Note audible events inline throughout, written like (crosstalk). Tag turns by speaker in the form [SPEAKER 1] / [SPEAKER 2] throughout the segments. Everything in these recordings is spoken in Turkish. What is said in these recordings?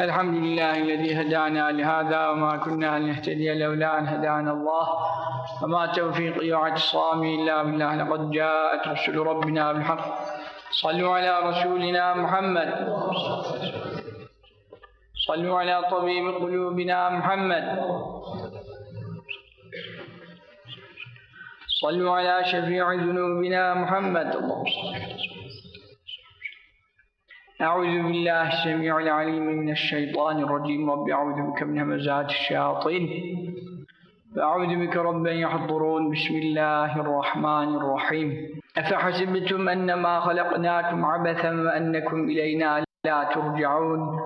[SPEAKER 1] الحمد لله الذي هدانا لهذا وما كنا لنهتدي لولا أن هدانا الله. وما توفيقي واعتصامي إلا بالله. لقد جاءت رسل ربنا بالحق. صلوا على رسولنا محمد. صلوا على طبيب قلوبنا محمد. صلوا على شفيع ذنوبنا محمد. اللهم صل سيدنا أعوذ بالله السميع العليم من الشيطان الرجيم. رب أعوذ بك من همزات الشياطين. وأعوذ بك رب يحضرون. بسم الله الرحمن الرحيم. أفحسبتم أنما خلقناكم عبثا وأنكم إلينا لا ترجعون؟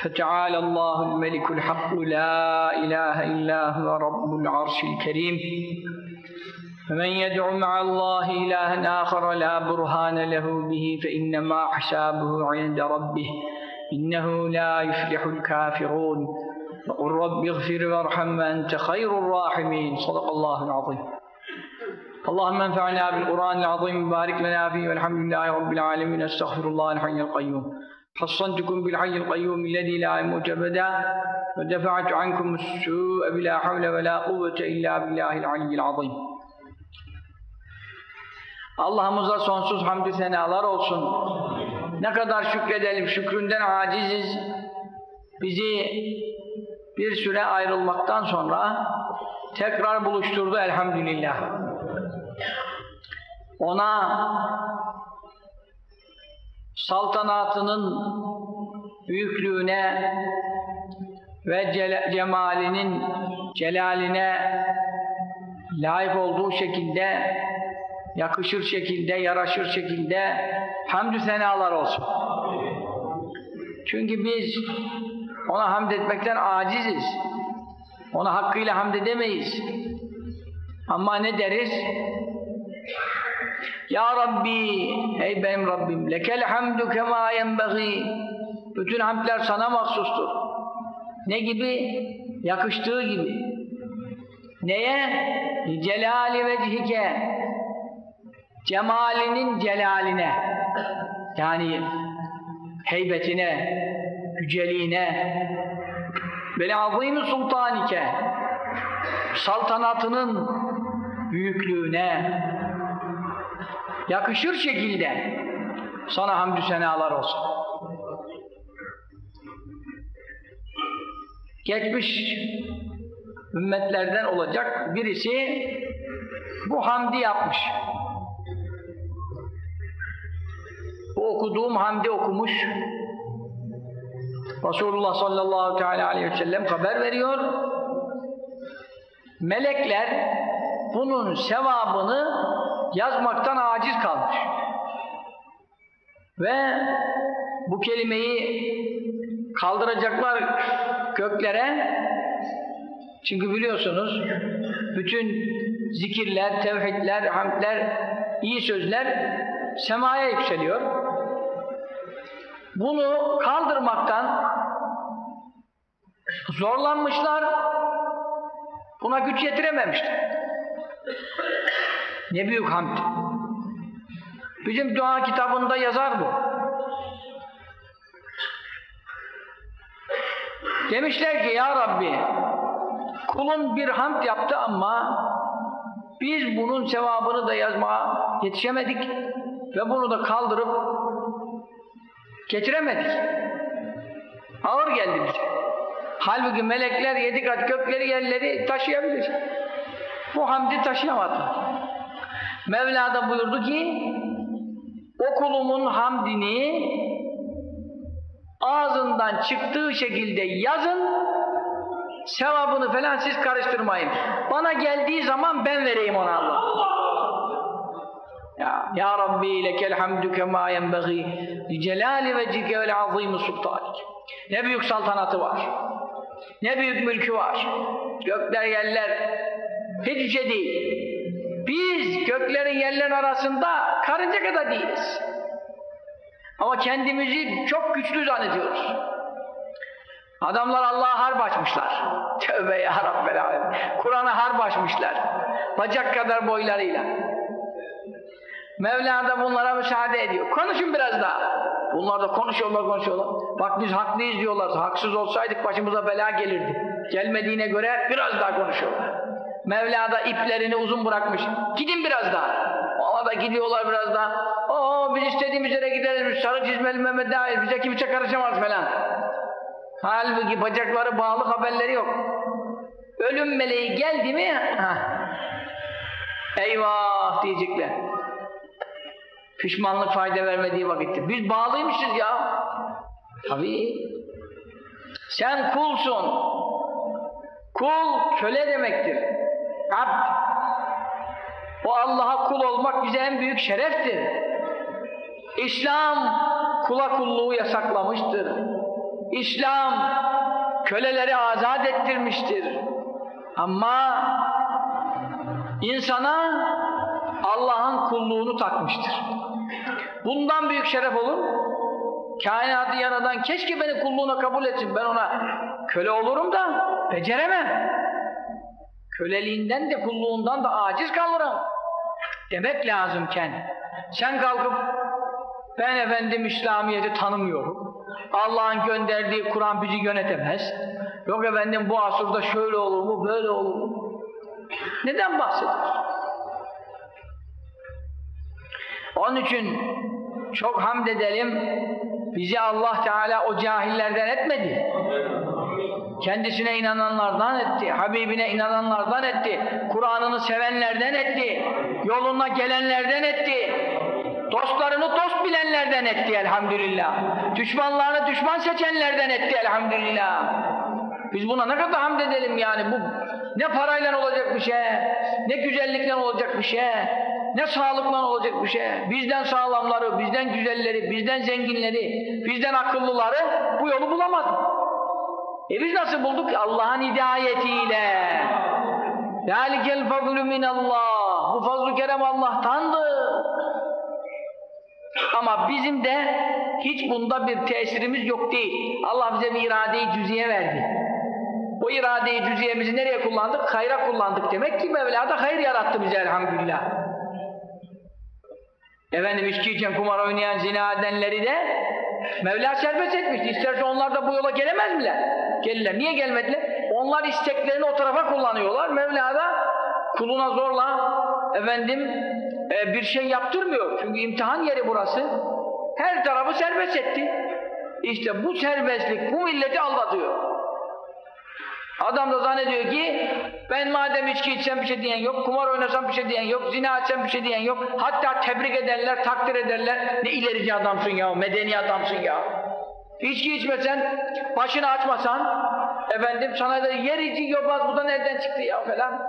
[SPEAKER 1] فتعالى الله الملك الحق. لا إله إلا هو رب العرش الكريم. فمن يدع مع الله إلها آخر لا برهان له به فإنما حسابه عند ربه إنه لا يفلح الكافرون. وقل رب اغفر وارحم وأنت خير الراحمين. صدق الله العظيم. اللهم انفعنا بالقرآن العظيم وبارك لنا فيه والحمد لله رب العالمين. أستغفر الله الحي القيوم. حصنتكم بالحي القيوم الذي لا يموت أبدا ودفعت عنكم السوء بلا حول ولا قوة إلا بالله العلي العظيم. Allah'ımıza sonsuz hamdü senalar olsun. Ne kadar şükredelim, şükründen aciziz. Bizi bir süre ayrılmaktan sonra tekrar buluşturdu elhamdülillah. Ona saltanatının büyüklüğüne ve cemalinin celaline layık olduğu şekilde yakışır şekilde, yaraşır şekilde hamdü senalar olsun. Çünkü biz ona hamd etmekten aciziz. Ona hakkıyla hamd edemeyiz. Ama ne deriz? Ya Rabbi, ey benim Rabbim, lekel hamdu kema yenbeği. Bütün hamdler sana mahsustur. Ne gibi? Yakıştığı gibi. Neye? Celali vecihike cemalinin celaline yani heybetine, yüceliğine ve azim sultanike saltanatının büyüklüğüne yakışır şekilde sana hamdü senalar olsun. Geçmiş ümmetlerden olacak birisi bu hamdi yapmış. Okuduğum hamdi okumuş. Resulullah sallallahu teala aleyhi ve sellem haber veriyor. Melekler bunun sevabını yazmaktan aciz kalmış. Ve bu kelimeyi kaldıracaklar göklere çünkü biliyorsunuz bütün zikirler, tevhidler, hamdler, iyi sözler semaya yükseliyor. Bunu kaldırmaktan zorlanmışlar, buna güç yetirememişler. Ne büyük hamd. Bizim dua kitabında yazar bu. Demişler ki ya Rabbi kulun bir hamd yaptı ama biz bunun sevabını da yazmaya yetişemedik ve bunu da kaldırıp getiremedik. Ağır geldi bize. Halbuki melekler yedi kat gökleri yerleri taşıyabilir. Bu hamdi taşıyamadılar. Mevla da buyurdu ki o kulumun hamdini ağzından çıktığı şekilde yazın sevabını falan siz karıştırmayın. Bana geldiği zaman ben vereyim ona Allah. Ya, Rabbi lekel hamdü kema yenbeği li celali vecike vel azim sultanik. Ne büyük saltanatı var. Ne büyük mülkü var. Gökler yerler hiç şey değil. Biz göklerin yerlerin arasında karınca kadar değiliz. Ama kendimizi çok güçlü zannediyoruz. Adamlar Allah'a harp açmışlar. Tövbe ya Rabbel. Kur'an'a harp açmışlar. Bacak kadar boylarıyla. Mevla da bunlara müsaade ediyor. Konuşun biraz daha. Bunlar da konuşuyorlar konuşuyorlar. Bak biz haklıyız diyorlar. Haksız olsaydık başımıza bela gelirdi. Gelmediğine göre biraz daha konuşuyorlar. Mevla da iplerini uzun bırakmış. Gidin biraz daha. Ona da gidiyorlar biraz daha. Oo biz istediğimiz yere gideriz. Biz sarı çizmeli Mehmet Dair. Bize kimse karışamaz falan. Halbuki bacakları bağlı haberleri yok. Ölüm meleği geldi mi? Heh. Eyvah diyecekler. Pişmanlık fayda vermediği vakitte. Biz bağlıymışız ya. Tabii. Sen kulsun. Kul köle demektir. Abd. O Allah'a kul olmak bize en büyük şereftir. İslam kula kulluğu yasaklamıştır. İslam köleleri azat ettirmiştir. Ama insana Allah'ın kulluğunu takmıştır. Bundan büyük şeref olur? Kainatı yaradan keşke beni kulluğuna kabul etsin. Ben ona köle olurum da beceremem. Köleliğinden de kulluğundan da aciz kalırım. Demek lazımken sen kalkıp ben efendim İslamiyet'i tanımıyorum. Allah'ın gönderdiği Kur'an bizi yönetemez. Yok efendim bu asırda şöyle olur mu, böyle olur mu? Neden bahsediyorsun? Onun için çok hamd edelim. Bizi Allah Teala o cahillerden etmedi. Kendisine inananlardan etti. Habibine inananlardan etti. Kur'an'ını sevenlerden etti. Yoluna gelenlerden etti. Dostlarını dost bilenlerden etti elhamdülillah. Düşmanlarını düşman seçenlerden etti elhamdülillah. Biz buna ne kadar hamd edelim yani bu ne parayla olacak bir şey, ne güzellikle olacak bir şey, ne sağlıkla olacak bir şey. Bizden sağlamları, bizden güzelleri, bizden zenginleri, bizden akıllıları bu yolu bulamadı. E biz nasıl bulduk? Allah'ın hidayetiyle. Yâlikel fadlü minallah. Bu fazl-ı kerem Allah'tandır. Ama bizim de hiç bunda bir tesirimiz yok değil. Allah bize bir irade-i cüziye verdi. O irade-i cüziyemizi nereye kullandık? Hayra kullandık. Demek ki Mevla da hayır yarattı bize elhamdülillah. Efendim içki için kumar oynayan zina edenleri de Mevla serbest etmişti. İsterse onlar da bu yola gelemez miler? Gelirler. Niye gelmediler? Onlar isteklerini o tarafa kullanıyorlar. Mevla da kuluna zorla efendim e, bir şey yaptırmıyor. Çünkü imtihan yeri burası. Her tarafı serbest etti. İşte bu serbestlik bu milleti aldatıyor. Adam da zannediyor ki ben madem içki içsem bir şey diyen yok, kumar oynasam bir şey diyen yok, zina etsem bir şey diyen yok. Hatta tebrik ederler, takdir ederler. Ne ilerici adamsın ya, medeni adamsın ya. İçki içmesen, başını açmasan, efendim sana da yer içi yobaz bu da nereden çıktı ya falan.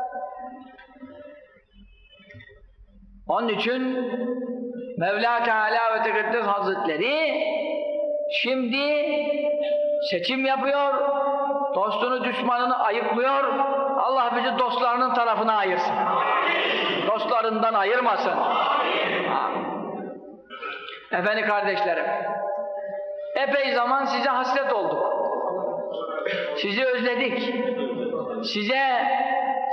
[SPEAKER 1] Onun için Mevla Teala ve Tekaddes Hazretleri şimdi seçim yapıyor, dostunu düşmanını ayıplıyor, Allah bizi dostlarının tarafına ayırsın. Dostlarından ayırmasın. Efendim kardeşlerim, epey zaman size hasret olduk. Sizi özledik. Size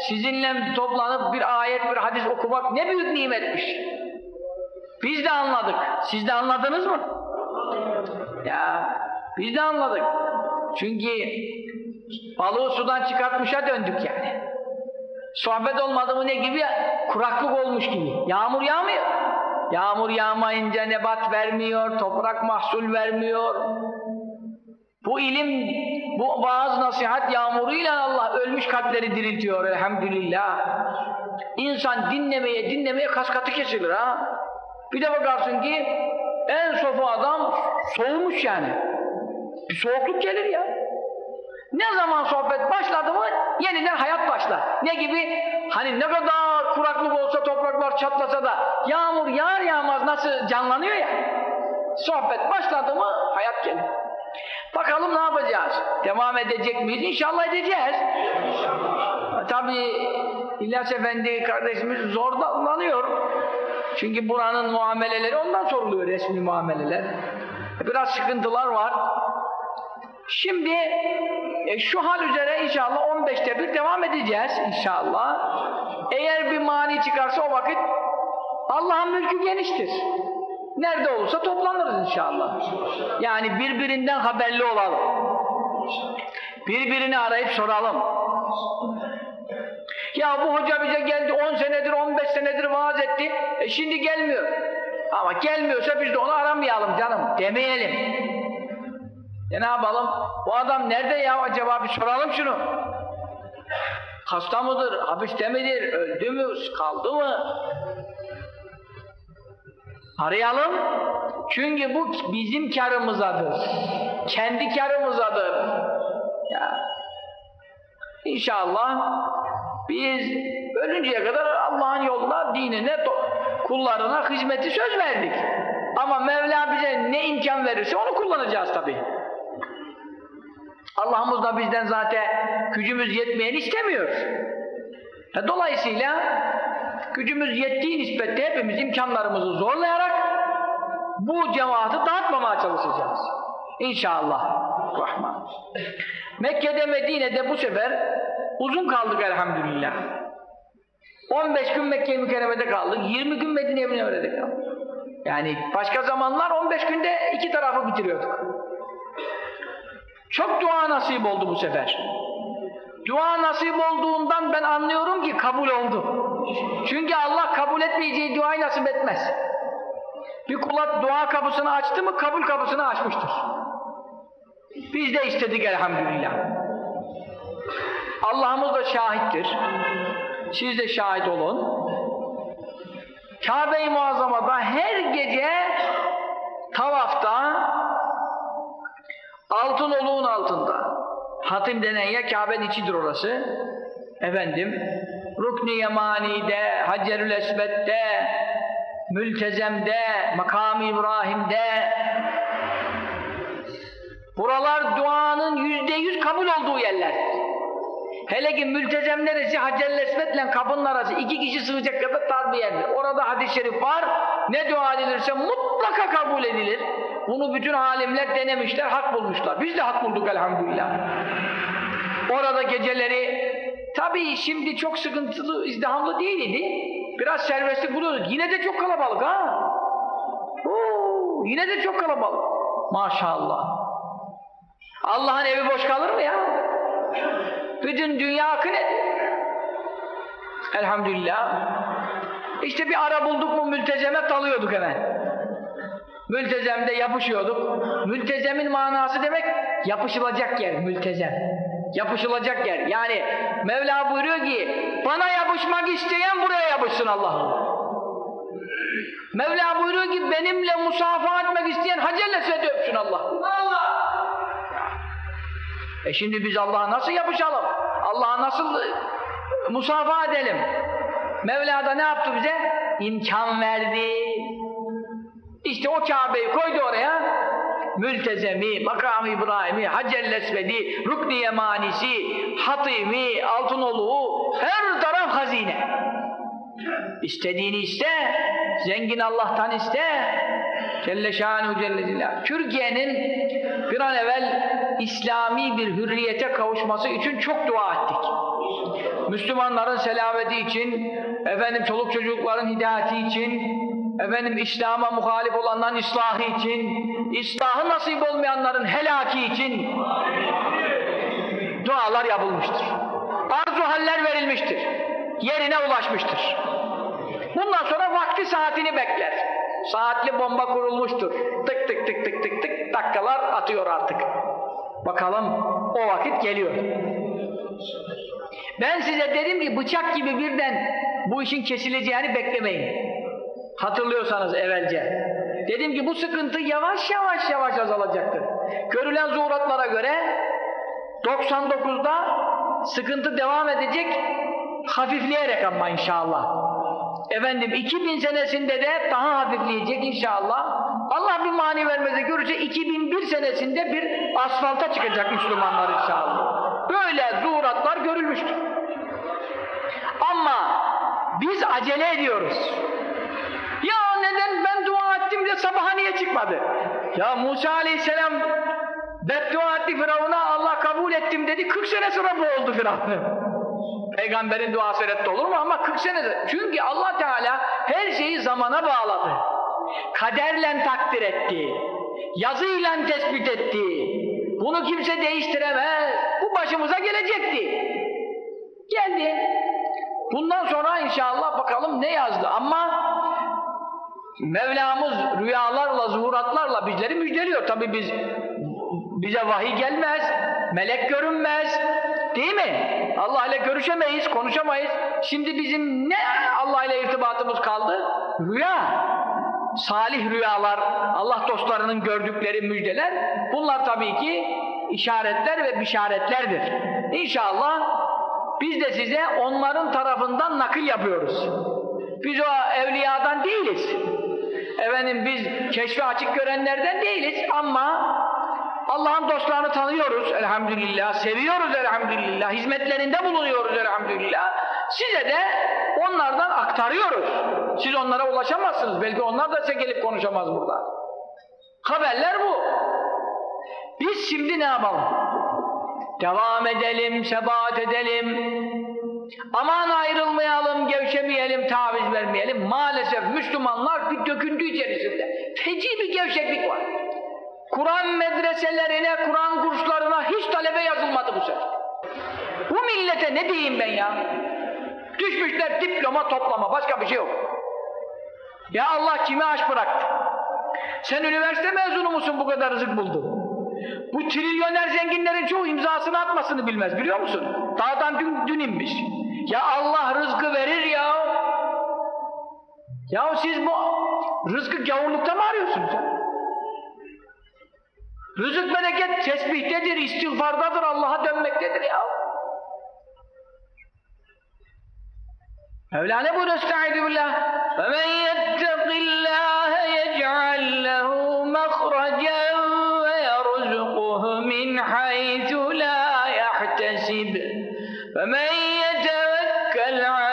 [SPEAKER 1] sizinle toplanıp bir ayet, bir hadis okumak ne büyük nimetmiş. Biz de anladık. Siz de anladınız mı? Ya biz de anladık. Çünkü balığı sudan çıkartmışa döndük yani. Sohbet olmadı mı ne gibi? Kuraklık olmuş gibi. Yağmur yağmıyor. Yağmur yağmayınca nebat vermiyor, toprak mahsul vermiyor. Bu ilim, bu vaaz nasihat yağmuruyla Allah ölmüş kalpleri diriltiyor elhamdülillah. İnsan dinlemeye dinlemeye kaskatı kesilir ha. Bir de bakarsın ki en sofu adam soğumuş yani. Bir soğukluk gelir ya. Ne zaman sohbet başladı mı yeniden hayat başlar. Ne gibi? Hani ne kadar kuraklık olsa topraklar çatlasa da yağmur yağar yağmaz nasıl canlanıyor ya. Sohbet başladı mı hayat gelir. Bakalım ne yapacağız? Devam edecek miyiz? İnşallah edeceğiz. Tabi İlyas Efendi kardeşimiz zorlanıyor. Çünkü buranın muameleleri ondan soruluyor resmi muameleler. Biraz sıkıntılar var. Şimdi e, şu hal üzere inşallah 15'te bir devam edeceğiz inşallah. Eğer bir mani çıkarsa o vakit Allah'ın mülkü geniştir. Nerede olursa toplanırız inşallah. Yani birbirinden haberli olalım. Birbirini arayıp soralım. Ya bu hoca bize geldi 10 senedir 15 senedir vaaz etti. E şimdi gelmiyor. Ama gelmiyorsa biz de onu aramayalım canım. Demeyelim. E ne yapalım? Bu adam nerede ya acaba bir soralım şunu. Hasta mıdır? Hapiste midir? Öldü mü? Kaldı mı? Arayalım. Çünkü bu bizim karımızadır. Kendi karımızadır. Ya. İnşallah biz ölünceye kadar Allah'ın yoluna, dinine, kullarına hizmeti söz verdik. Ama Mevla bize ne imkan verirse onu kullanacağız tabi. Allah'ımız da bizden zaten gücümüz yetmeyen istemiyor. Dolayısıyla gücümüz yettiği nispette hepimiz imkanlarımızı zorlayarak bu cemaati dağıtmamaya çalışacağız. İnşallah. Rahman. Mekke'de Medine'de bu sefer uzun kaldık elhamdülillah. 15 gün Mekke-i Mükerreme'de kaldık, 20 gün Medine-i Münevvere'de kaldık. Yani başka zamanlar 15 günde iki tarafı bitiriyorduk. Çok dua nasip oldu bu sefer. Dua nasip olduğundan ben anlıyorum ki kabul oldu. Çünkü Allah kabul etmeyeceği duayı nasip etmez. Bir kula dua kapısını açtı mı kabul kapısını açmıştır. Biz de istedik elhamdülillah. Allah'ımız da şahittir. Siz de şahit olun. Kabe-i Muazzama'da her gece tavafta altın oluğun altında hatim denen ya Kabe'nin içidir orası efendim Rukni Yemani'de, Hacerül Esved'de Mültezem'de, Makam-ı İbrahim'de buralar duanın yüzde yüz kabul olduğu yerler. Hele ki mültezem neresi? Hacer-ül Esved'le kapının arası. iki kişi sığacak kadar dar. Orada hadis-i şerif var. Ne dua edilirse mutlaka kabul edilir. Bunu bütün alimler denemişler, hak bulmuşlar. Biz de hak bulduk elhamdülillah. Orada geceleri tabii şimdi çok sıkıntılı, izdihamlı değildi. Biraz serbestlik buluyorduk. Yine de çok kalabalık ha. Oo, yine de çok kalabalık. Maşallah. Allah'ın evi boş kalır mı ya? Bütün dünya akın ediyor. Elhamdülillah. İşte bir ara bulduk mu mültezeme dalıyorduk hemen. Mültezemde yapışıyorduk. Mültezemin manası demek yapışılacak yer, mültezem. Yapışılacak yer. Yani Mevla buyuruyor ki bana yapışmak isteyen buraya yapışsın Allah'ım. Mevla buyuruyor ki benimle musafaha etmek isteyen Hacer'le size öpsün Allah. Allah! E şimdi biz Allah'a nasıl yapışalım? Allah'a nasıl musafaha edelim? Mevla da ne yaptı bize? İmkan verdi. İşte o Kabe'yi koydu oraya. Mültezemi, Makam-ı İbrahim'i, Hacer-i Esved'i, Rukni Yemanisi, Hatimi, Altınoluğu, her taraf hazine. İstediğini iste, zengin Allah'tan iste. Celle şanuhu celle zillah. Türkiye'nin bir an evvel İslami bir hürriyete kavuşması için çok dua ettik. Müslümanların selameti için, efendim çoluk çocukların hidayeti için, efendim İslam'a muhalif olanların ıslahı için, ıslahı nasip olmayanların helaki için dualar yapılmıştır. Arzu haller verilmiştir. Yerine ulaşmıştır. Bundan sonra vakti saatini bekler. Saatli bomba kurulmuştur. Tık tık tık tık tık tık dakikalar atıyor artık. Bakalım o vakit geliyor. Ben size dedim ki bıçak gibi birden bu işin kesileceğini beklemeyin. Hatırlıyorsanız evvelce. Dedim ki bu sıkıntı yavaş yavaş yavaş azalacaktır. Görülen zuhuratlara göre 99'da sıkıntı devam edecek hafifleyerek ama inşallah. Efendim 2000 senesinde de daha hafifleyecek inşallah. Allah bir mani vermeze görürse 2001 senesinde bir asfalta çıkacak Müslümanlar inşallah. Böyle zuhuratlar görülmüştür. Ama biz acele ediyoruz. De sabaha niye çıkmadı? Ya Musa aleyhisselam beddua etti Firavun'a Allah kabul ettim dedi 40 sene sonra bu oldu Firavun. Peygamberin duası reddi olur mu? Ama 40 senede. Çünkü Allah Teala her şeyi zamana bağladı. Kaderle takdir etti. Yazıyla tespit etti. Bunu kimse değiştiremez. Bu başımıza gelecekti. Geldi. Bundan sonra inşallah bakalım ne yazdı. Ama Mevlamız rüyalarla, zuhuratlarla bizleri müjdeliyor. Tabi biz bize vahiy gelmez, melek görünmez. Değil mi? Allah ile görüşemeyiz, konuşamayız. Şimdi bizim ne Allah ile irtibatımız kaldı? Rüya. Salih rüyalar, Allah dostlarının gördükleri müjdeler. Bunlar tabii ki işaretler ve bişaretlerdir. İnşallah biz de size onların tarafından nakil yapıyoruz. Biz o evliyadan değiliz. Efendim biz keşfi açık görenlerden değiliz ama Allah'ın dostlarını tanıyoruz elhamdülillah, seviyoruz elhamdülillah, hizmetlerinde bulunuyoruz elhamdülillah. Size de onlardan aktarıyoruz. Siz onlara ulaşamazsınız. Belki onlar da size gelip konuşamaz burada. Haberler bu. Biz şimdi ne yapalım? Devam edelim, sebat edelim. Aman ayrılmayalım, gevşemeyelim, taviz vermeyelim. Maalesef Müslümanlar bir döküntü içerisinde. Feci bir gevşeklik var. Kur'an medreselerine, Kur'an kurslarına hiç talebe yazılmadı bu sefer. Bu millete ne diyeyim ben ya? Düşmüşler diploma toplama, başka bir şey yok. Ya Allah kime aç bıraktı? Sen üniversite mezunu musun bu kadar rızık buldun? Bu trilyoner zenginlerin çoğu imzasını atmasını bilmez biliyor musun? Dağdan dün, dün inmiş. Ya Allah rızkı verir ya. Ya siz bu rızkı gavurlukta mı arıyorsunuz ya? Rızık bereket tesbihtedir, istiğfardadır, Allah'a dönmektedir ya. Mevlana buyuruyor Estaizu billah فَمَنْ يَتَّقِ اللّٰهَ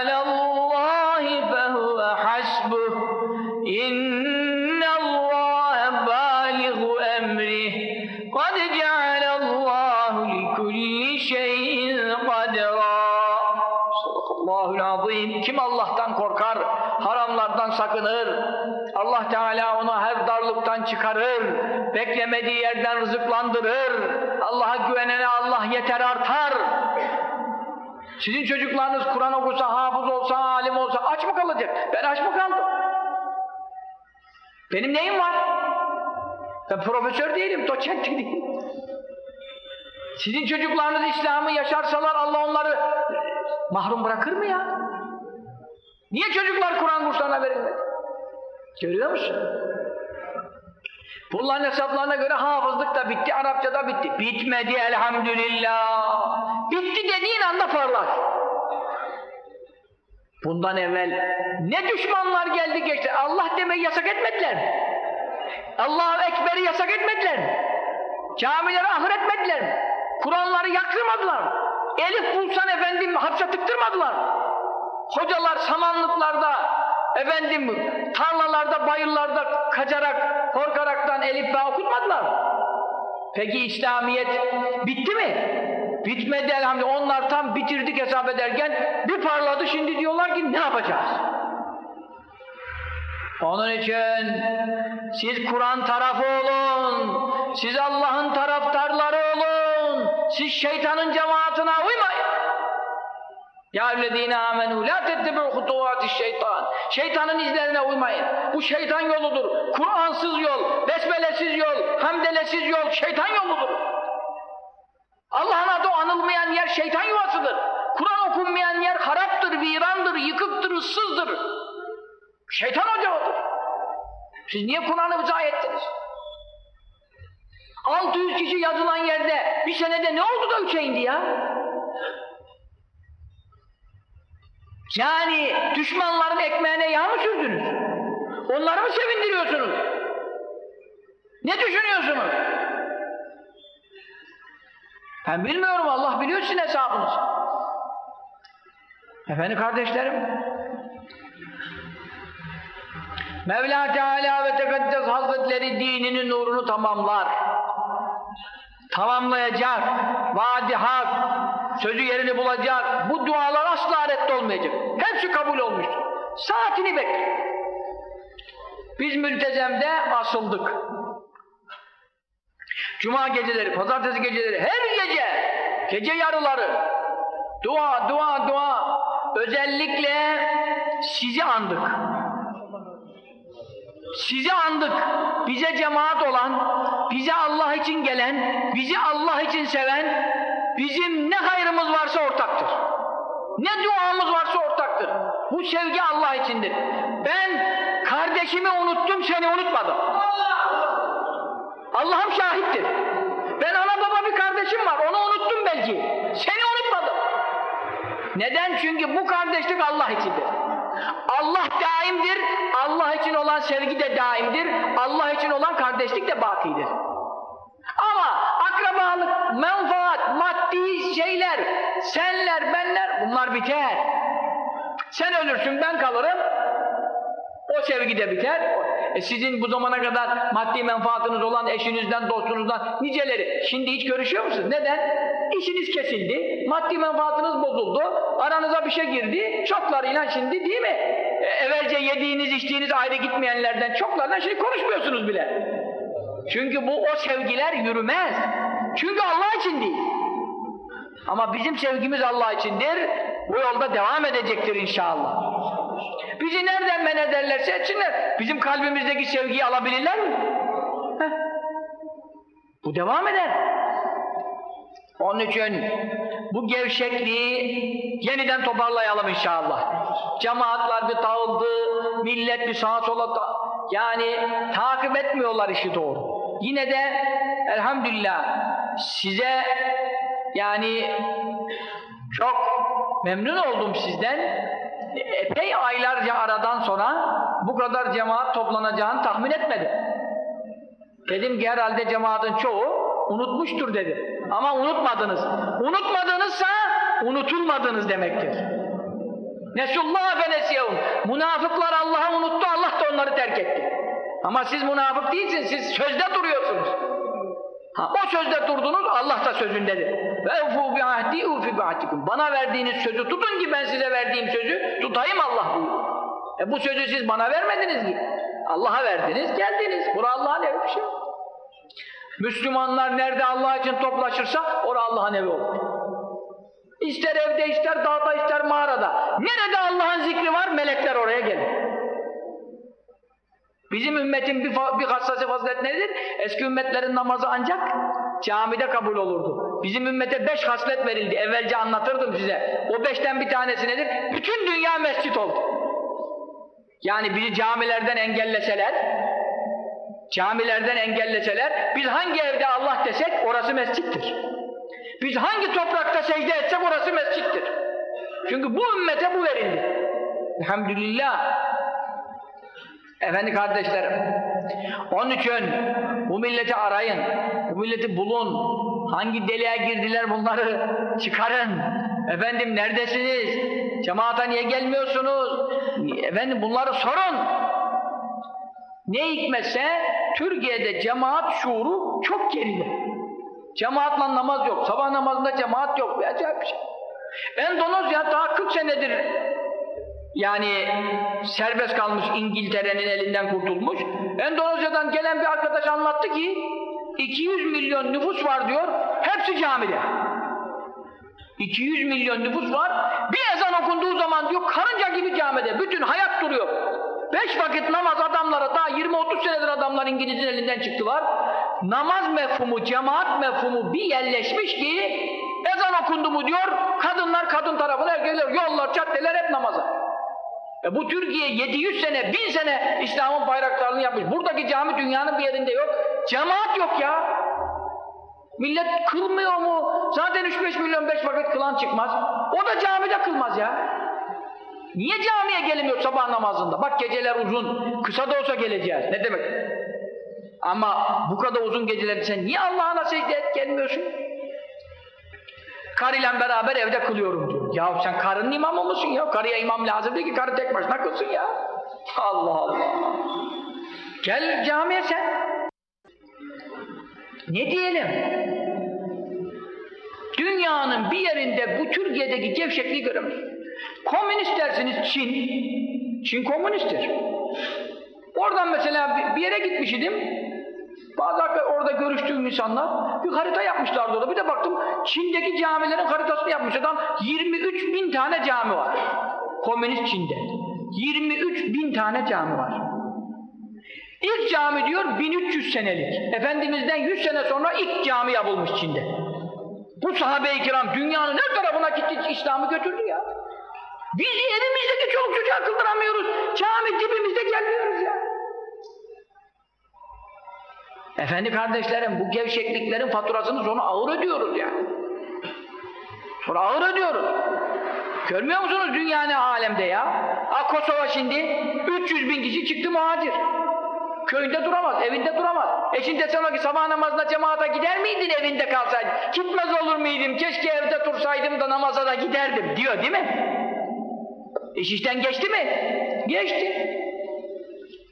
[SPEAKER 1] عَلَى اللّٰهِ فَهُوَ حَسْبُهُ إِنَّ اللّٰهَ بَالِغُ أَمْرِهِ قَدْ جَعَلَ اللّٰهُ لِكُلِّ شَيْءٍ قَدْرًا Sadakallahul azim. Kim Allah'tan korkar, haramlardan sakınır, Allah Teala onu her darlıktan çıkarır, beklemediği yerden rızıklandırır, Allah'a güvenene Allah yeter artar. sizin çocuklarınız Kur'an okusa, hafız olsa, alim olsa aç mı kalacak? Ben aç mı kaldım? Benim neyim var? Ben profesör değilim, doçent değilim. Sizin çocuklarınız İslam'ı yaşarsalar Allah onları mahrum bırakır mı ya? Niye çocuklar Kur'an kurslarına verilmedi? Görüyor musun? Bunların hesaplarına göre hafızlık da bitti, Arapça da bitti. Bitmedi elhamdülillah. Bitti dediğin anda parlar. Bundan evvel ne düşmanlar geldi geçti. Allah demeyi yasak etmediler? Allahu Ekber'i yasak etmediler mi? Camileri ahır etmediler? Kur'anları yaktırmadılar? Elif bulsan efendim hapse tıktırmadılar? Hocalar samanlıklarda, efendim tarlalarda, bayırlarda kaçarak, korkaraktan elif bağ okutmadılar? Peki İslamiyet bitti mi? Bitmedi elhamdülillah. Onlar tam bitirdik hesap ederken bir parladı şimdi diyorlar ki ne yapacağız? Onun için siz Kur'an tarafı olun, siz Allah'ın taraftarları olun, siz şeytanın cemaatine uymayın. Ya ellezine amenu la tettebi'u hutuvatiş şeytan. Şeytanın izlerine uymayın. Bu şeytan yoludur. Kur'ansız yol, besmelesiz yol, hamdelesiz yol şeytan yoludur. Allah'ın adı anılmayan yer şeytan yuvasıdır. Kur'an okunmayan yer haraptır, virandır, yıkıktır, ıssızdır. Şeytan ocağıdır. Siz niye Kur'an'ı izah ettiniz? 600 kişi yazılan yerde bir senede ne oldu da üçe indi ya? Yani düşmanların ekmeğine yağ mı sürdünüz? Onları mı sevindiriyorsunuz? Ne düşünüyorsunuz? Ben bilmiyorum, Allah biliyor sizin hesabınızı. Efendim kardeşlerim, Mevla Teala ve Tekaddes Hazretleri dininin nurunu tamamlar. Tamamlayacak. Vaadi hak. Sözü yerini bulacak. Bu dualar asla reddolmayacak. Hepsi kabul olmuştur. Saatini bekle. Biz mültezemde asıldık. Cuma geceleri, pazartesi geceleri, her gece, gece yarıları, dua, dua, dua, özellikle sizi andık. Sizi andık. Bize cemaat olan, bize Allah için gelen, bizi Allah için seven, bizim ne hayrımız varsa ortaktır. Ne duamız varsa ortaktır. Bu sevgi Allah içindir. Ben kardeşimi unuttum, seni unutmadım. Allah'ım şahittir. Ben ana baba bir kardeşim var, onu unuttum belki. Seni unutmadım. Neden? Çünkü bu kardeşlik Allah içindir. Allah daimdir, Allah için olan sevgi de daimdir, Allah için olan kardeşlik de bakidir. Ama akrabalık, menfaat, maddi şeyler, senler, benler bunlar biter. Sen ölürsün, ben kalırım, o sevgi de biter. E sizin bu zamana kadar maddi menfaatınız olan eşinizden, dostunuzdan niceleri şimdi hiç görüşüyor musunuz? Neden? İşiniz kesildi, maddi menfaatınız bozuldu, aranıza bir şey girdi, çoklarıyla şimdi değil mi? E, evvelce yediğiniz, içtiğiniz ayrı gitmeyenlerden çoklarla şimdi konuşmuyorsunuz bile. Çünkü bu o sevgiler yürümez. Çünkü Allah için değil. Ama bizim sevgimiz Allah içindir. Bu yolda devam edecektir inşallah. Bizi nereden men ederlerse etsinler. Bizim kalbimizdeki sevgiyi alabilirler mi? Heh. Bu devam eder. Onun için bu gevşekliği yeniden toparlayalım inşallah. Cemaatler bir dağıldı, millet bir sağa sola da, yani takip etmiyorlar işi doğru. Yine de elhamdülillah size yani çok memnun oldum sizden. Epey aylarca aradan sonra bu kadar cemaat toplanacağını tahmin etmedim. Dedim ki herhalde cemaatin çoğu unutmuştur dedim. Ama unutmadınız. Unutmadınızsa unutulmadınız demektir. Nesullah ve nesiyevun. Münafıklar Allah'ı unuttu, Allah da onları terk etti. Ama siz münafık değilsiniz, siz sözde duruyorsunuz. Ha, o sözde durdunuz, Allah da sözündedir. Ahdi ufi bi ahdikum. Bana verdiğiniz sözü tutun ki ben size verdiğim sözü tutayım Allah buyuruyor. E bu sözü siz bana vermediniz ki. Allah'a verdiniz, geldiniz. Bura Allah'ın evi bir şey. Müslümanlar nerede Allah için toplaşırsa orada Allah'ın evi olur. İster evde, ister dağda, ister mağarada. Nerede Allah'ın zikri var, melekler oraya gelir. Bizim ümmetin bir, bir hassası fazilet nedir? Eski ümmetlerin namazı ancak camide kabul olurdu. Bizim ümmete beş haslet verildi. Evvelce anlatırdım size. O beşten bir tanesi nedir? Bütün dünya mescit oldu. Yani bizi camilerden engelleseler, camilerden engelleseler, biz hangi evde Allah desek orası mescittir. Biz hangi toprakta secde etsek orası mescittir. Çünkü bu ümmete bu verildi. Elhamdülillah. Efendi kardeşlerim, onun için bu milleti arayın, bu milleti bulun, hangi deliğe girdiler bunları çıkarın. Efendim neredesiniz? Cemaata niye gelmiyorsunuz? Efendim bunları sorun. Ne hikmetse Türkiye'de cemaat şuuru çok geride. Cemaatla namaz yok, sabah namazında cemaat yok. Bir acayip bir şey. Endonezya daha 40 senedir yani serbest kalmış İngiltere'nin elinden kurtulmuş. Endonezya'dan gelen bir arkadaş anlattı ki 200 milyon nüfus var diyor, hepsi camide. 200 milyon nüfus var, bir ezan okunduğu zaman diyor karınca gibi camide, bütün hayat duruyor. Beş vakit namaz adamlara daha 20-30 senedir adamlar İngiliz'in elinden çıktılar. Namaz mefhumu, cemaat mefhumu bir yerleşmiş ki ezan okundu mu diyor, kadınlar kadın tarafına, erkekler yollar, caddeler hep namaza. E bu Türkiye 700 sene, 1000 sene İslam'ın bayraklarını yapmış. Buradaki cami dünyanın bir yerinde yok. Cemaat yok ya. Millet kılmıyor mu? Zaten 3-5 milyon 5 vakit kılan çıkmaz. O da camide kılmaz ya. Niye camiye gelemiyor sabah namazında? Bak geceler uzun, kısa da olsa geleceğiz. Ne demek? Ama bu kadar uzun geceler sen niye Allah'ına secde et gelmiyorsun? Karıyla beraber evde kılıyorum diyor. Ya sen karının imamı mısın ya? Karıya imam lazım değil ki karı tek başına kılsın ya. Allah Allah. Gel camiye sen. Ne diyelim? Dünyanın bir yerinde bu Türkiye'deki gevşekliği göremez. Komünist dersiniz Çin. Çin komünisttir. Oradan mesela bir- yere gitmiş idim. Bazı orada görüştüğüm insanlar bir harita yapmışlardı orada. Bir de baktım Çin'deki camilerin haritasını yapmış adam. 23 bin tane cami var. Komünist Çin'de. 23 bin tane cami var. İlk cami diyor 1300 senelik. Efendimiz'den 100 sene sonra ilk cami yapılmış Çin'de. Bu sahabe-i kiram dünyanın her tarafına gitti İslam'ı götürdü ya. Biz evimizdeki çoluk çocuğa kıldıramıyoruz. Cami dibimizde gelmiyoruz ya. Efendi kardeşlerim bu gevşekliklerin faturasını sonra ağır ödüyoruz ya. Sonra ağır ödüyoruz. Görmüyor musunuz dünya ne alemde ya? Ha Kosova şimdi 300 bin kişi çıktı muhacir. Köyünde duramaz, evinde duramaz. E şimdi desem ki sabah namazına cemaate gider miydin evinde kalsaydın? Gitmez olur muydum? Keşke evde dursaydım da namaza da giderdim diyor değil mi? İş işten geçti mi? Geçti.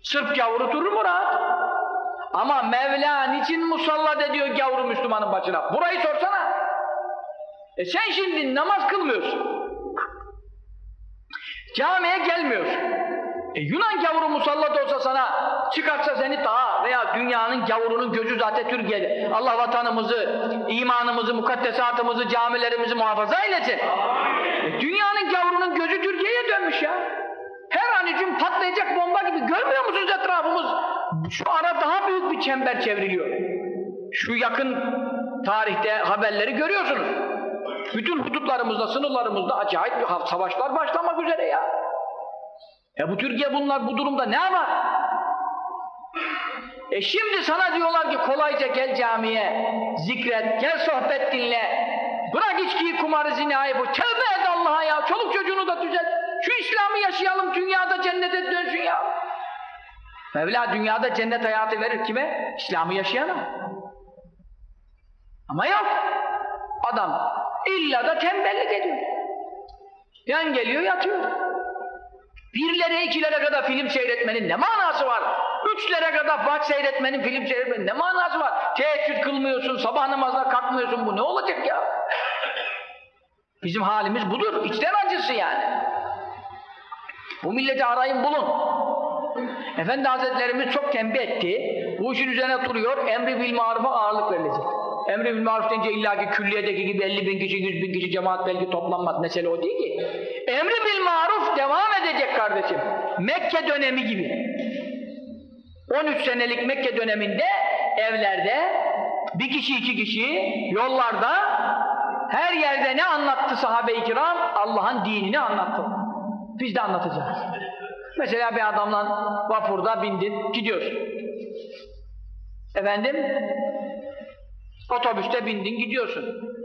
[SPEAKER 1] Sırf gavuru durur mu rahat? Ama Mevla niçin musallat ediyor gavuru Müslümanın başına? Burayı sorsana. E sen şimdi namaz kılmıyorsun. Camiye gelmiyorsun. E Yunan gavuru musallat olsa sana çıkarsa seni daha veya dünyanın gavurunun gözü zaten Türkiye'de. Allah vatanımızı, imanımızı, mukaddesatımızı, camilerimizi muhafaza eylesin. E dünyanın gavurunun gözü Türkiye'ye dönmüş ya. Her an için patlayacak bomba gibi görmüyor musunuz etrafımız? Şu ara daha büyük bir çember çevriliyor. Şu yakın tarihte haberleri görüyorsunuz. Bütün hudutlarımızda, sınırlarımızda acayip bir savaşlar başlamak üzere ya. E bu Türkiye bunlar bu durumda ne var? E şimdi sana diyorlar ki kolayca gel camiye, zikret, gel sohbet dinle. Bırak içkiyi, kumarı, zinayı bu. Tövbe et Allah'a ya. Çoluk çocuğunu da düzelt. Şu İslam'ı yaşayalım, dünyada cennete dönsün ya. Mevla dünyada cennet hayatı verir kime? İslam'ı yaşayana. Ama yok. Adam illa da tembellik ediyor. Yan geliyor yatıyor. Birlere ikilere kadar film seyretmenin ne manası var? Üçlere kadar maç seyretmenin film seyretmenin ne manası var? Teheccüd kılmıyorsun, sabah namazına kalkmıyorsun bu ne olacak ya? Bizim halimiz budur. İçten acısı yani. Bu milleti arayın bulun. Efendi Hazretlerimiz çok tembih etti. Bu işin üzerine duruyor. Emri bil marufa ağırlık verilecek. Emri bil maruf deyince illaki külliyedeki gibi 50 bin kişi, 100 bin kişi cemaat belki toplanmaz. Mesele o değil ki. Emri bil maruf devam edecek kardeşim. Mekke dönemi gibi. 13 senelik Mekke döneminde evlerde bir kişi iki kişi yollarda her yerde ne anlattı sahabe-i kiram? Allah'ın dinini anlattı. Biz de anlatacağız. Mesela bir adamla vapurda bindin, gidiyorsun. Efendim, otobüste bindin, gidiyorsun.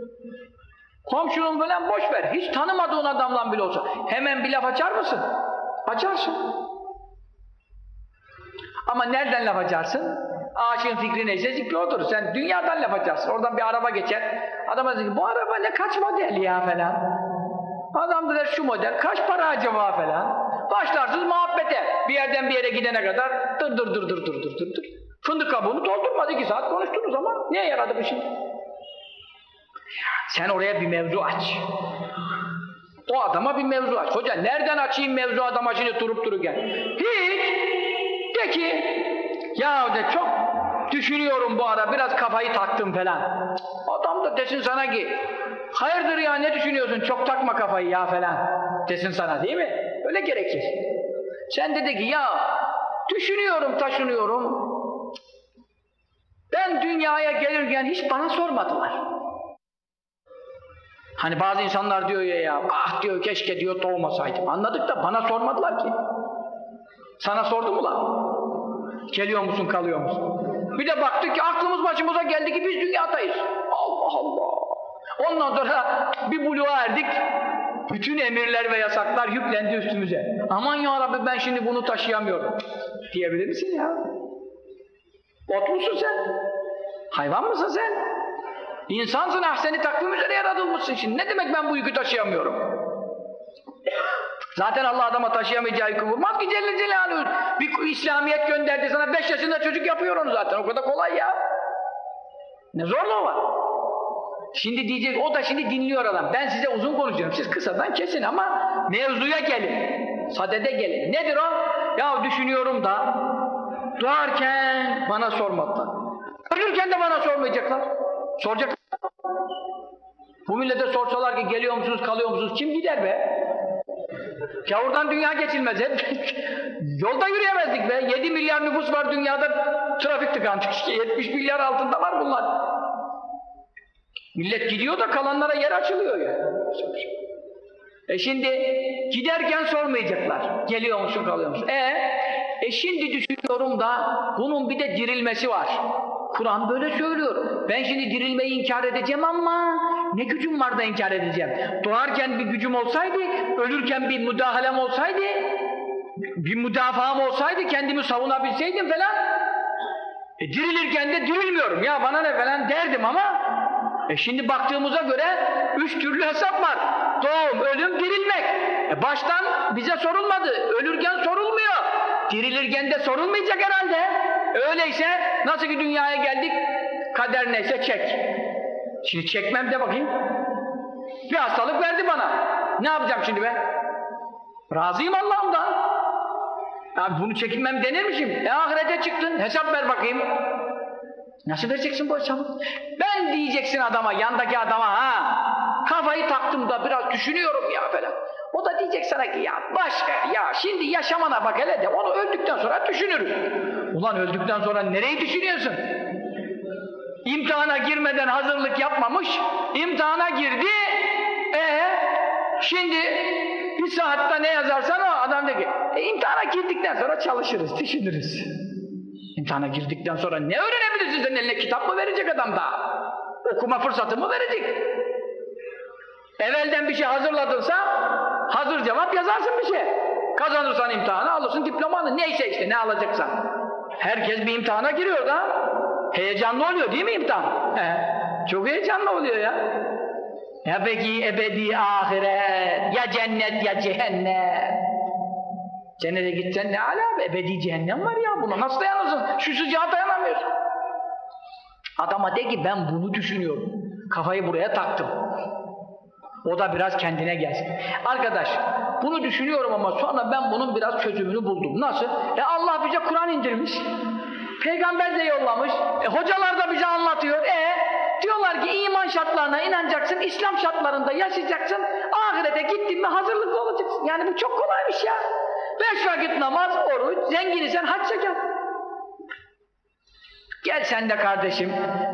[SPEAKER 1] Komşunun falan boş ver. Hiç tanımadığın adamla bile olsa. Hemen bir laf açar mısın? Açarsın. Ama nereden laf açarsın? Ağaçın fikri neyse zikri odur. Sen dünyadan laf açarsın. Oradan bir araba geçer. Adama diyor ki bu araba ne kaç model ya falan. Adam da şu model, kaç para acaba falan. Başlarsınız muhabbete. Bir yerden bir yere gidene kadar dır dır dır dır dır dır dır. Fındık kabuğunu doldurmadı iki saat konuştunuz ama neye yaradı bu şimdi? Sen oraya bir mevzu aç. O adama bir mevzu aç. Hoca nereden açayım mevzu adama şimdi durup dururken? Hiç. De ki ya hoca çok düşünüyorum bu ara biraz kafayı taktım falan. Adam da desin sana ki hayırdır ya ne düşünüyorsun çok takma kafayı ya falan desin sana değil mi? Öyle gerekir. Sen dedi ki ya düşünüyorum taşınıyorum ben dünyaya gelirken hiç bana sormadılar. Hani bazı insanlar diyor ya ya ah diyor keşke diyor doğmasaydım. Anladık da bana sormadılar ki. Sana sordu mu lan? Geliyor musun kalıyor musun? Bir de baktık ki aklımız başımıza geldi ki biz dünyadayız. Allah Allah. Ondan sonra bir buluğa erdik. Bütün emirler ve yasaklar yüklendi üstümüze. Aman ya Rabbi ben şimdi bunu taşıyamıyorum. Diyebilir misin ya? Ot musun sen? Hayvan mısın sen? İnsansın ahseni takvim üzere yaratılmışsın şimdi. Ne demek ben bu yükü taşıyamıyorum? Zaten Allah adama taşıyamayacağı yükü vurmaz ki Celle Celaluhu. Bir İslamiyet gönderdi sana 5 yaşında çocuk yapıyor onu zaten. O kadar kolay ya. Ne zorluğu var? Şimdi diyecek, o da şimdi dinliyor adam. Ben size uzun konuşuyorum. Siz kısadan kesin ama mevzuya gelin. Sadede gelin. Nedir o? Ya düşünüyorum da Doğarken bana sormadılar. Ölürken de bana sormayacaklar. Soracaklar. Bu millete sorsalar ki geliyor musunuz, kalıyor musunuz? Kim gider be? Gavurdan dünya geçilmez. Hep (laughs) yolda yürüyemezdik be. 7 milyar nüfus var dünyada. Trafik tıkandı. 70 (laughs) milyar altında var bunlar. Millet gidiyor da kalanlara yer açılıyor ya. E şimdi giderken sormayacaklar. Geliyor musun, kalıyor musun? E, e şimdi düşünüyorum da bunun bir de dirilmesi var. Kur'an böyle söylüyor. Ben şimdi dirilmeyi inkar edeceğim ama ne gücüm var da inkar edeceğim. Doğarken bir gücüm olsaydı, ölürken bir müdahalem olsaydı, bir müdafaam olsaydı, kendimi savunabilseydim falan. E, dirilirken de dirilmiyorum. Ya bana ne falan derdim ama e şimdi baktığımıza göre üç türlü hesap var. Doğum, ölüm, dirilmek. E baştan bize sorulmadı. Ölürken sorulmuyor. Dirilirken de sorulmayacak herhalde. Öyleyse nasıl ki dünyaya geldik? Kader neyse çek. Şimdi çekmem de bakayım. Bir hastalık verdi bana. Ne yapacağım şimdi ben? Razıyım Allah'ımdan. Abi bunu çekinmem denir mi şimdi? E ahirete çıktın. Hesap ver bakayım. Nasıl vereceksin bu hesabı? Ben diyeceksin adama, yandaki adama ha. Kafayı taktım da biraz düşünüyorum ya falan. O da diyecek sana ki ya başka ya şimdi yaşamana bak hele de onu öldükten sonra düşünürüz. Ulan öldükten sonra nereyi düşünüyorsun? İmtihana girmeden hazırlık yapmamış, imtihana girdi, e şimdi bir saatte ne yazarsan o adam de ki, e, imtihana girdikten sonra çalışırız, düşünürüz. İmtihana girdikten sonra ne öğrenebilirsin? Senin eline kitap mı verecek adam daha? Okuma fırsatı mı verecek? Evvelden bir şey hazırladınsa hazır cevap yazarsın bir şey. Kazanırsan imtihanı alırsın diplomanı. Neyse işte ne alacaksan. Herkes bir imtihana giriyor da. Heyecanlı oluyor değil mi imtihan? He. Çok heyecanlı oluyor ya. Ya peki ebedi ahiret, ya cennet ya cehennem. Cennete gitsen ne ala ebedi cehennem var ya buna nasıl dayanırsın? Şu sıcağa dayanamıyorsun. Adama de ki ben bunu düşünüyorum. Kafayı buraya taktım. O da biraz kendine gelsin. Arkadaş bunu düşünüyorum ama sonra ben bunun biraz çözümünü buldum. Nasıl? E Allah bize Kur'an indirmiş. Peygamber de yollamış. E hocalar da bize anlatıyor. E diyorlar ki iman şartlarına inanacaksın, İslam şartlarında yaşayacaksın. Ahirete gittin mi hazırlıklı olacaksın. Yani bu çok kolaymış ya. Beş vakit namaz, oruç, zengini sen hac zekat. Gel sen de kardeşim,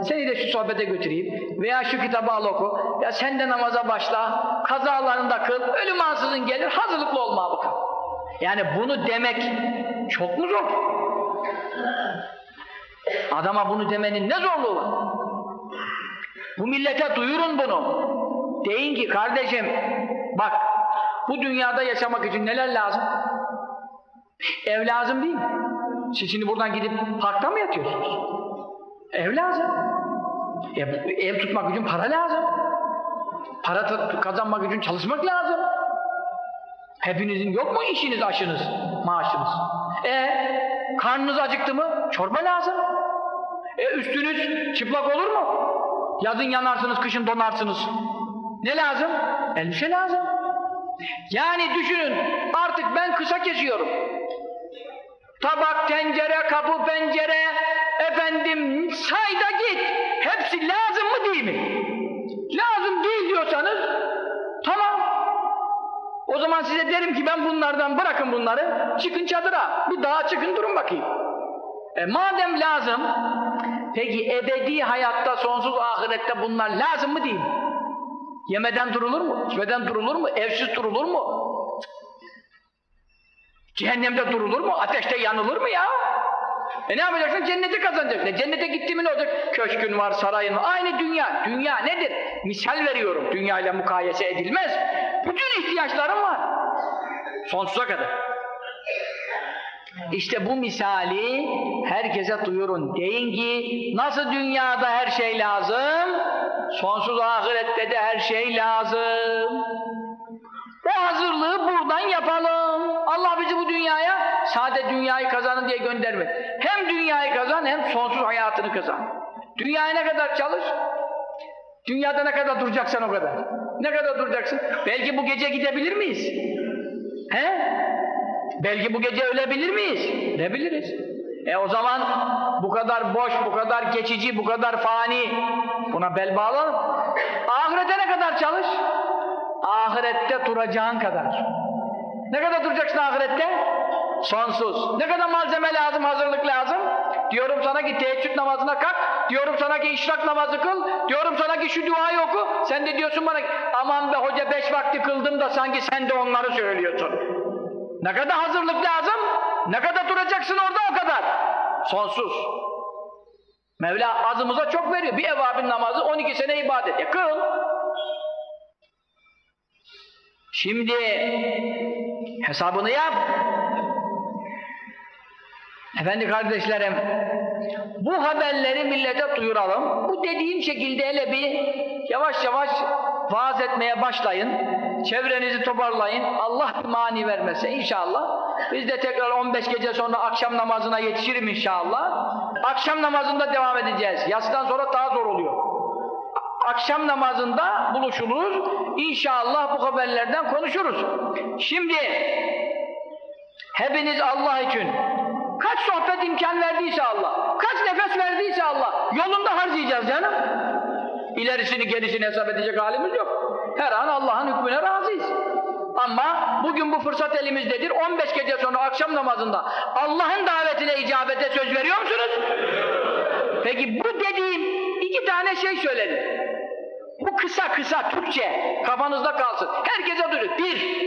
[SPEAKER 1] seni de şu sohbete götüreyim veya şu kitabı al oku. Ya sen de namaza başla, kazalarını da kıl, ölüm ansızın gelir, hazırlıklı olma bakın. Yani bunu demek çok mu zor? Adama bunu demenin ne zorluğu var? Bu millete duyurun bunu. Deyin ki kardeşim, bak bu dünyada yaşamak için neler lazım? Ev lazım değil? Siz şimdi buradan gidip parkta mı yatıyorsunuz? Ev lazım. Ev, ev tutmak için para lazım. Para kazanmak için çalışmak lazım. Hepinizin yok mu işiniz, aşınız, maaşınız? E karnınız acıktı mı? Çorba lazım. E üstünüz çıplak olur mu? Yazın yanarsınız, kışın donarsınız. Ne lazım? Elbise lazım. Yani düşünün, artık ben kısa kesiyorum. Tabak, tencere, kapı, pencere, efendim sayda git. Hepsi lazım mı değil mi? Lazım değil diyorsanız, tamam. O zaman size derim ki ben bunlardan bırakın bunları, çıkın çadıra, bir dağa çıkın durun bakayım. E madem lazım, peki ebedi hayatta, sonsuz ahirette bunlar lazım mı değil mi? Yemeden durulur mu? İçmeden durulur mu? Evsiz durulur mu? Cehennemde durulur mu? Ateşte yanılır mı ya? E ne yapacaksın? Cenneti kazanacaksın. E cennete gittiğin ne olacak? Köşkün var, sarayın var. Aynı dünya. Dünya nedir? Misal veriyorum. Dünya ile mukayese edilmez. Bütün ihtiyaçların var. Sonsuza kadar. İşte bu misali herkese duyurun. Deyin ki nasıl dünyada her şey lazım, sonsuz ahirette de her şey lazım. O hazırlığı buradan yapalım. Allah bizi bu dünyaya sade dünyayı kazanın diye göndermedi. Hem dünyayı kazan hem sonsuz hayatını kazan. Dünyaya ne kadar çalış? Dünyada ne kadar duracaksan o kadar. Ne kadar duracaksın? Belki bu gece gidebilir miyiz? He? Belki bu gece ölebilir miyiz? Ne biliriz? E o zaman bu kadar boş, bu kadar geçici, bu kadar fani buna bel bağlanır. Ahirete ne kadar çalış? Ahirette duracağın kadar. Ne kadar duracaksın ahirette? Sonsuz. Ne kadar malzeme lazım, hazırlık lazım? Diyorum sana ki teheccüd namazına kalk, diyorum sana ki işrak namazı kıl, diyorum sana ki şu duayı oku. Sen de diyorsun bana aman be hoca beş vakti kıldım da sanki sen de onları söylüyorsun. Ne kadar hazırlık lazım? Ne kadar duracaksın orada o kadar. Sonsuz. Mevla azımıza çok veriyor. Bir evabin namazı 12 sene ibadet. E kıl. Şimdi hesabını yap. Efendi kardeşlerim, bu haberleri millete duyuralım. Bu dediğim şekilde hele bir yavaş yavaş vaaz etmeye başlayın. Çevrenizi toparlayın. Allah bir mani vermese inşallah. Biz de tekrar 15 gece sonra akşam namazına yetişirim inşallah. Akşam namazında devam edeceğiz. Yastan sonra daha zor oluyor. Akşam namazında buluşulur. İnşallah bu haberlerden konuşuruz. Şimdi hepiniz Allah için Kaç sohbet imkan verdiyse Allah, kaç nefes verdiyse Allah, yolunda harcayacağız canım. İlerisini gerisini hesap edecek halimiz yok. Her an Allah'ın hükmüne razıyız. Ama bugün bu fırsat elimizdedir. 15 gece sonra akşam namazında Allah'ın davetine icabete söz veriyor musunuz? Peki bu dediğim iki tane şey söyledim. Bu kısa kısa Türkçe kafanızda kalsın. Herkese duyurun. Bir,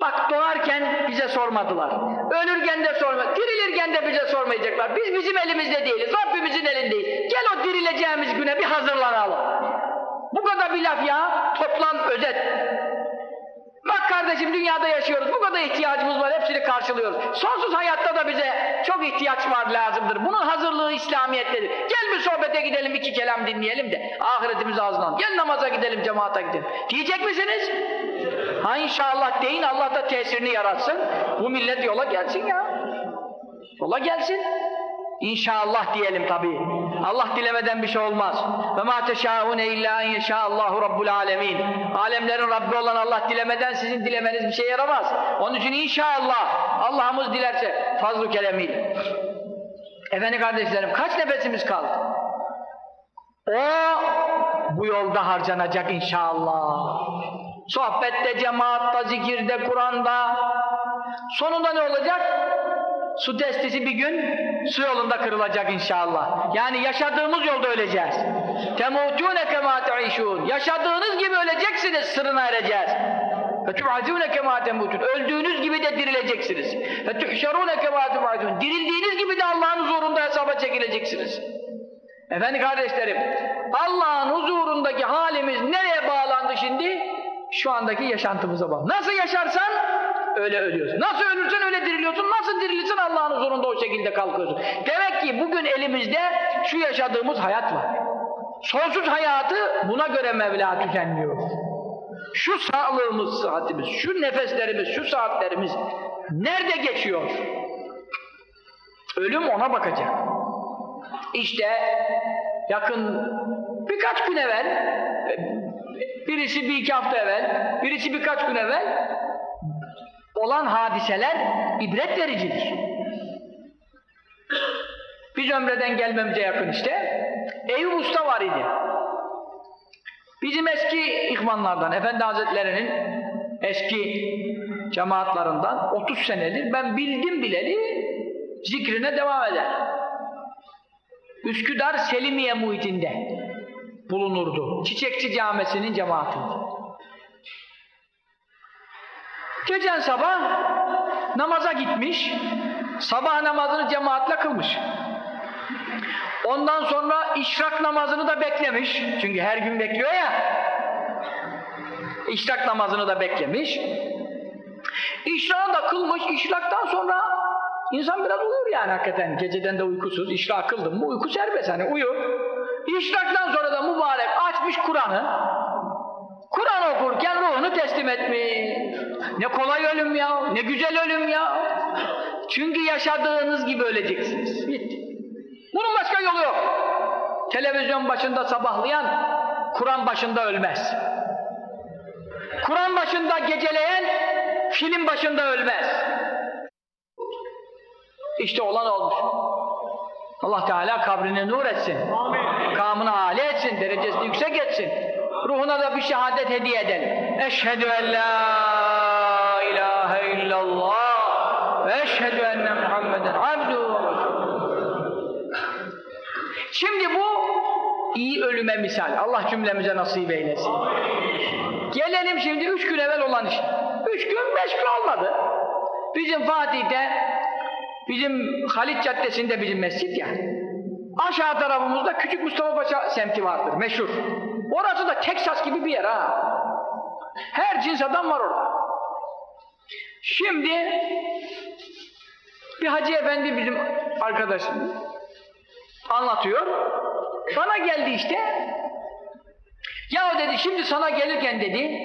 [SPEAKER 1] Bak doğarken bize sormadılar. Ölürken de sormadılar. Dirilirken de bize sormayacaklar. Biz bizim elimizde değiliz. Rabbimizin elindeyiz. Gel o dirileceğimiz güne bir hazırlanalım. Bu kadar bir laf ya. Toplam özet. Bak kardeşim dünyada yaşıyoruz. Bu kadar ihtiyacımız var. Hepsini karşılıyoruz. Sonsuz hayatta da bize çok ihtiyaç var lazımdır. Bunun hazırlığı İslamiyettedir. Gel bir sohbete gidelim iki kelam dinleyelim de ahiretimiz ağzından. Gel namaza gidelim cemaate gidelim. Diyecek misiniz? Ha inşallah deyin Allah da tesirini yaratsın. Bu millet yola gelsin ya. Yola gelsin. İnşallah diyelim tabii. Allah dilemeden bir şey olmaz. Ve ma teşaune illa en yeşâallahu rabbul alemin. Alemlerin Rabbi olan Allah dilemeden sizin dilemeniz bir şey yaramaz. Onun için inşallah Allah'ımız dilerse fazl-ı keremiyle. Efendim kardeşlerim kaç nefesimiz kaldı? O bu yolda harcanacak inşallah. Sohbette, cemaatta, zikirde, Kur'an'da. Sonunda ne olacak? Su testisi bir gün su yolunda kırılacak inşallah. Yani yaşadığımız yolda öleceğiz. Temutune kema teişun. Yaşadığınız gibi öleceksiniz, sırrına ereceğiz. Fetub'atune kema temutun. Öldüğünüz gibi de dirileceksiniz. Fetuhşerune kema tub'atun. Dirildiğiniz gibi de Allah'ın huzurunda hesaba çekileceksiniz. Efendim kardeşlerim, Allah'ın huzurundaki halimiz nereye bağlandı şimdi? Şu andaki yaşantımıza bağlı. Nasıl yaşarsan öyle ölüyorsun. Nasıl ölürsen öyle diriliyorsun. Nasıl dirilirsen Allah'ın huzurunda o şekilde kalkıyorsun. Demek ki bugün elimizde şu yaşadığımız hayat var. Sonsuz hayatı buna göre Mevla düzenliyor. Şu sağlığımız, sıhhatimiz, şu nefeslerimiz, şu saatlerimiz nerede geçiyor? Ölüm ona bakacak. İşte yakın birkaç gün evvel birisi bir iki hafta evvel birisi birkaç gün evvel olan hadiseler ibret vericidir. Biz ömreden gelmemize yakın işte Eyüp Usta var idi. Bizim eski ihvanlardan, Efendi Hazretleri'nin eski cemaatlarından 30 senedir ben bildim bileli zikrine devam eder. Üsküdar Selimiye muhitinde bulunurdu. Çiçekçi Camisi'nin cemaatinde. Geçen sabah namaza gitmiş, sabah namazını cemaatle kılmış. Ondan sonra işrak namazını da beklemiş. Çünkü her gün bekliyor ya. İşrak namazını da beklemiş. İşrakı da kılmış. İşraktan sonra insan biraz uyur yani hakikaten. Geceden de uykusuz. İşrak kıldın mı uyku serbest hani uyu. İşraktan sonra da mübarek açmış Kur'an'ı. Kur'an okurken ruhunu teslim etmiş. Ne kolay ölüm ya, ne güzel ölüm ya. Çünkü yaşadığınız gibi öleceksiniz. Bitti. Bunun başka yolu yok. Televizyon başında sabahlayan Kur'an başında ölmez. Kur'an başında geceleyen film başında ölmez. İşte olan olmuş. Allah Teala kabrini nur etsin.
[SPEAKER 2] Amin.
[SPEAKER 1] Kamını âli etsin, derecesini yüksek etsin. Ruhuna da bir şehadet hediye edelim. Eşhedü en la ilahe illallah ve eşhedü enne Muhammeden resulühü. Şimdi bu iyi ölüme misal. Allah cümlemize nasip eylesin. Gelelim şimdi üç gün evvel olan iş. Üç gün, beş gün olmadı. Bizim Fatih'te, bizim Halit Caddesi'nde bizim mescit ya. Aşağı tarafımızda Küçük Mustafa Paşa semti vardır, meşhur. Orası da Teksas gibi bir yer ha. Her cins adam var orada. Şimdi bir hacı efendi bizim arkadaşım anlatıyor. Bana geldi işte. Ya dedi şimdi sana gelirken dedi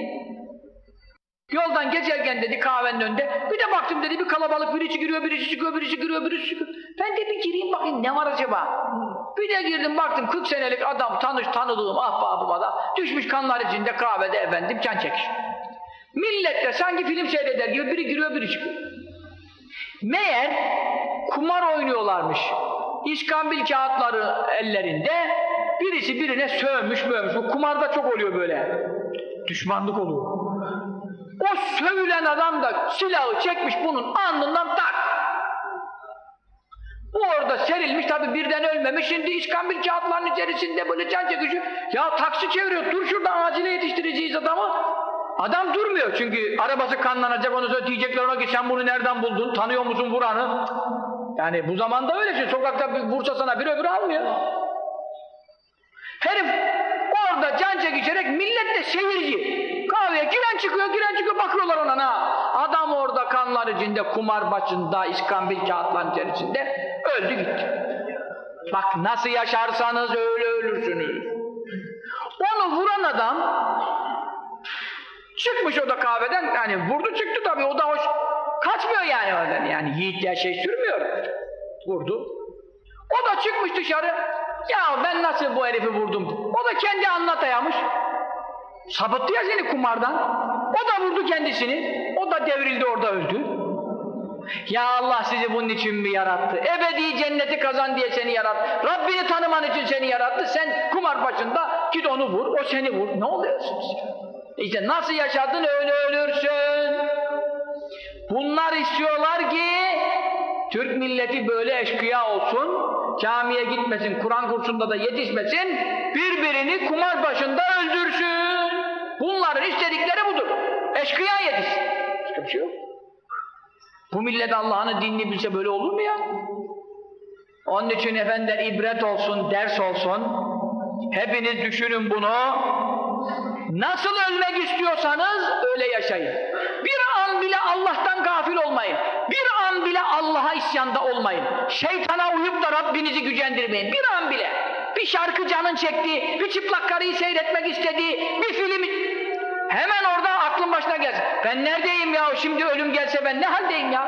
[SPEAKER 1] Yoldan geçerken dedi kahvenin önünde bir de baktım dedi bir kalabalık birisi giriyor birisi çıkıyor birisi giriyor birisi çıkıyor. Ben de bir gireyim bakayım ne var acaba? Bir de girdim baktım 40 senelik adam tanış tanıdığım ahbabıma da düşmüş kanlar içinde kahvede efendim can çekiş. Millet de sanki film seyreder gibi biri giriyor biri çıkıyor. Meğer kumar oynuyorlarmış. İskambil kağıtları ellerinde birisi birine sövmüş mövmüş. Bu kumarda çok oluyor böyle. Düşmanlık oluyor. O sövülen adam da silahı çekmiş bunun alnından tak. Bu orada serilmiş tabi birden ölmemiş. Şimdi iskambil kağıtlarının içerisinde böyle can çekici. Ya taksi çeviriyor. Dur şurada acile yetiştireceğiz adamı. Adam durmuyor çünkü arabası kanlanacak onu sonra diyecekler ona ki sen bunu nereden buldun? Tanıyor musun vuranı? Yani bu zamanda öyle şey. Sokakta bir vursa sana bir öbürü almıyor. Herif orada can çekişerek millet de seyirci. Kahveye giren çıkıyor, giren çıkıyor bakıyorlar ona ha. Adam orada kanlar içinde, kumar başında, iskambil kağıtların içerisinde öldü gitti. Bak nasıl yaşarsanız öyle ölürsünüz. Onu vuran adam çıkmış o da kahveden yani vurdu çıktı tabii o da hoş kaçmıyor yani oradan yani yiğitler şey sürmüyor. Vurdu. O da çıkmış dışarı ya ben nasıl bu herifi vurdum? O da kendi anlatayamış. Sapıttı ya seni kumardan. O da vurdu kendisini. O da devrildi orada öldü. Ya Allah sizi bunun için mi yarattı? Ebedi cenneti kazan diye seni yarattı. Rabbini tanıman için seni yarattı. Sen kumar başında git onu vur, o seni vur. Ne oluyorsunuz? İşte nasıl yaşadın öyle ölürsün. Bunlar istiyorlar ki Türk milleti böyle eşkıya olsun, camiye gitmesin, Kur'an kursunda da yetişmesin, birbirini kumar başında öldürsün. Bunların istedikleri budur. Eşkıya yetişsin. Başka bir şey yok. Bu millet Allah'ın dinini bilse böyle olur mu ya? Onun için efendiler ibret olsun, ders olsun. Hepiniz düşünün bunu. Nasıl ölmek istiyorsanız öyle yaşayın. Bir an bile Allah'tan gafil olmayın. Bir an bile Allah'a isyanda olmayın. Şeytana uyup da Rabbinizi gücendirmeyin. Bir an bile. Bir şarkı canın çekti, bir çıplak karıyı seyretmek istedi, bir film... Hemen orada aklın başına gelsin. Ben neredeyim ya? Şimdi ölüm gelse ben ne haldeyim ya?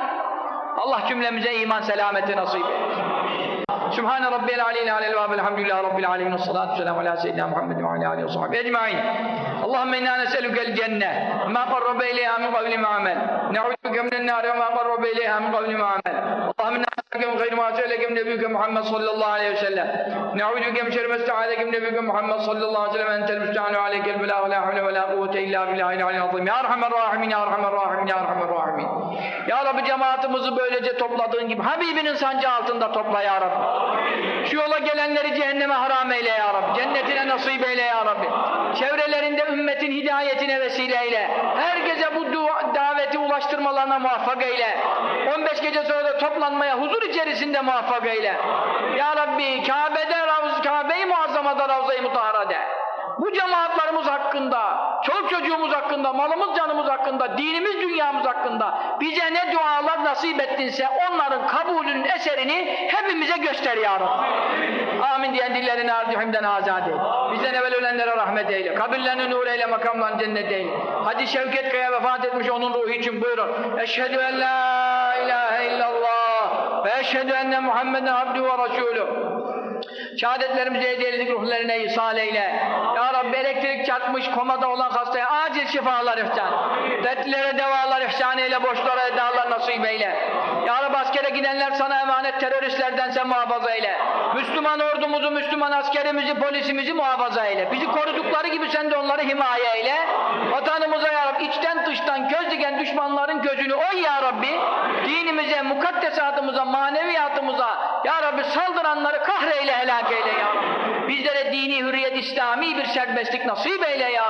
[SPEAKER 1] Allah cümlemize iman selameti nasip eylesin. Sübhane Rabbiyel Aliyyil Alel ve Elhamdülillahi Rabbil Alemin. Salatu vesselamu ala seyyidina Muhammedin ve ala alihi ve sahbihi ecma'in. اللهم إنا نسألك الجنة ما قرب إليها من قبل ما عمل. نعوذ بك من النار وما قرب إليها من قبل ما عمل. اللهم إنا khayri ma se'eleke min nebiyüke Muhammed sallallahu aleyhi ve sellem. Ne'uduke min şerri mesta'adeke min nebiyüke Muhammed sallallahu aleyhi ve sellem. Entel müsta'anu aleykel belâhu la havle ve la kuvvete illa billahil aliyyil azim. Ya Erhamer Rahimin, Ya Erhamer Rahimin, Ya Erhamer Rahimin. Ya Rabbi cemaatimizi böylece topladığın gibi Habibinin sancı altında topla Ya Rabbi. Şu yola gelenleri cehenneme haram eyle ya Rabbi. Cennetine nasip eyle ya Rabbi. Çevrelerinde ümmetin hidayetine vesile eyle. Herkese bu dua, daveti ulaştırmalarına muvaffak eyle. 15 gece sonra da toplanmaya huzur içerisinde muvaffak eyle. Ya Rabbi Kabe'de Ravz, Kabe-i Muazzama'da Ravza-i Mutahara'de. Bu cemaatlarımız hakkında, çoluk çocuğumuz hakkında, malımız canımız hakkında, dinimiz dünyamız hakkında bize ne dualar nasip ettinse onların kabulünün eserini hepimize göster ya Rabbi. Amin diyen dillerini arzuhimden azade eyle. Bizden evvel ölenlere rahmet eyle. Kabirlerini nur eyle, makamlarını cennet eyle. Hadi Şevket Kaya vefat etmiş onun ruhu için buyurun. Eşhedü en la ilahe illallah ve eşhedü enne Muhammeden abdü ve resulü. Şehadetlerimizi hediyelik ruhlarına ihsal eyle. Ya Rabbi elektrik çarpmış komada olan hastaya acil şifalar ihsan. Dertlere devalar ihsan eyle, borçlara edalar nasip eyle. Ya Rabbi askere gidenler sana emanet teröristlerden sen muhafaza eyle. Müslüman ordumuzu, Müslüman askerimizi, polisimizi muhafaza eyle. Bizi korudukları gibi sen de onları himaye eyle. Vatanımıza ya Rabbi içten dıştan göz diken düşmanların gözünü oy ya Rabbi. Dinimize, mukaddesatımıza, maneviyatımıza ya Rabbi saldıranları kahreyle helak eyle ya. Bizlere dini hürriyet, İslami bir serbestlik nasip eyle ya.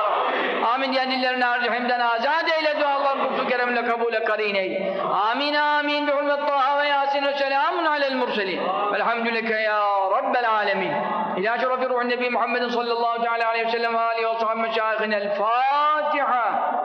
[SPEAKER 1] Amin diyenillerini harcihimden azad eyle dualar lütfu keremle kabule karin eyle. Amin amin bi hurmet Taha ve Yasin ve selamun alel murselin. Velhamdülike ya Rabbel alemin. İlâ şerefi ruhun Nebi Muhammedin sallallahu aleyhi ve sellem ve aleyhi ve sahibi meşâihine el Fatiha.